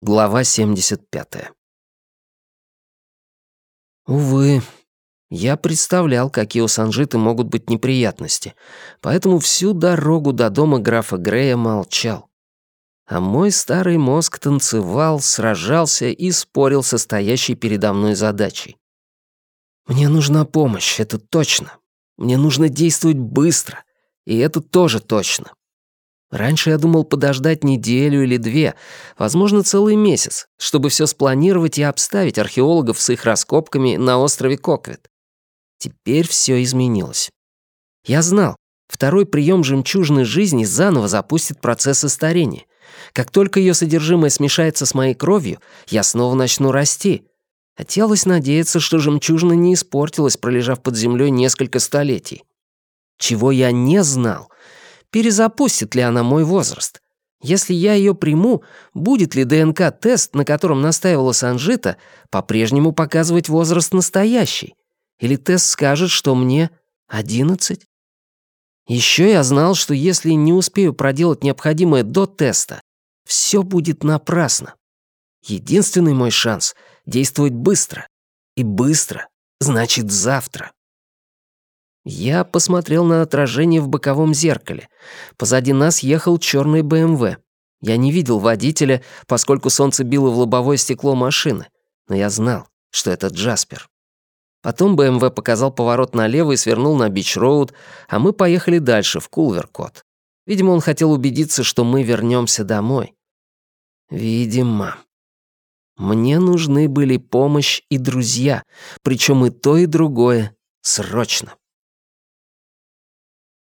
Глава 75. Увы, я представлял, какие у Санжиты могут быть неприятности, поэтому всю дорогу до дома графа Грея молчал. А мой старый мозг танцевал, сражался и спорил со стоящей передо мной задачей. Мне нужна помощь, это точно. Мне нужно действовать быстро, и это тоже точно. Раньше я думал подождать неделю или две, возможно, целый месяц, чтобы все спланировать и обставить археологов с их раскопками на острове Коквит. Теперь все изменилось. Я знал, второй прием жемчужной жизни заново запустит процесс старения. Как только ее содержимое смешается с моей кровью, я снова начну расти. Хотелось надеяться, что жемчужина не испортилась, пролежав под землей несколько столетий. Чего я не знал — перезапустит ли она мой возраст. Если я ее приму, будет ли ДНК-тест, на котором настаивала Санжита, по-прежнему показывать возраст настоящий? Или тест скажет, что мне одиннадцать? Еще я знал, что если не успею проделать необходимое до теста, все будет напрасно. Единственный мой шанс — действовать быстро. И быстро значит завтра. Я посмотрел на отражение в боковом зеркале. Позади нас ехал черный БМВ. Я не видел водителя, поскольку солнце било в лобовое стекло машины, но я знал, что это Джаспер. Потом БМВ показал поворот налево и свернул на Бич-Роуд, а мы поехали дальше, в Кулверкот. Видимо, он хотел убедиться, что мы вернемся домой. Видимо. Мне нужны были помощь и друзья, причем и то, и другое срочно.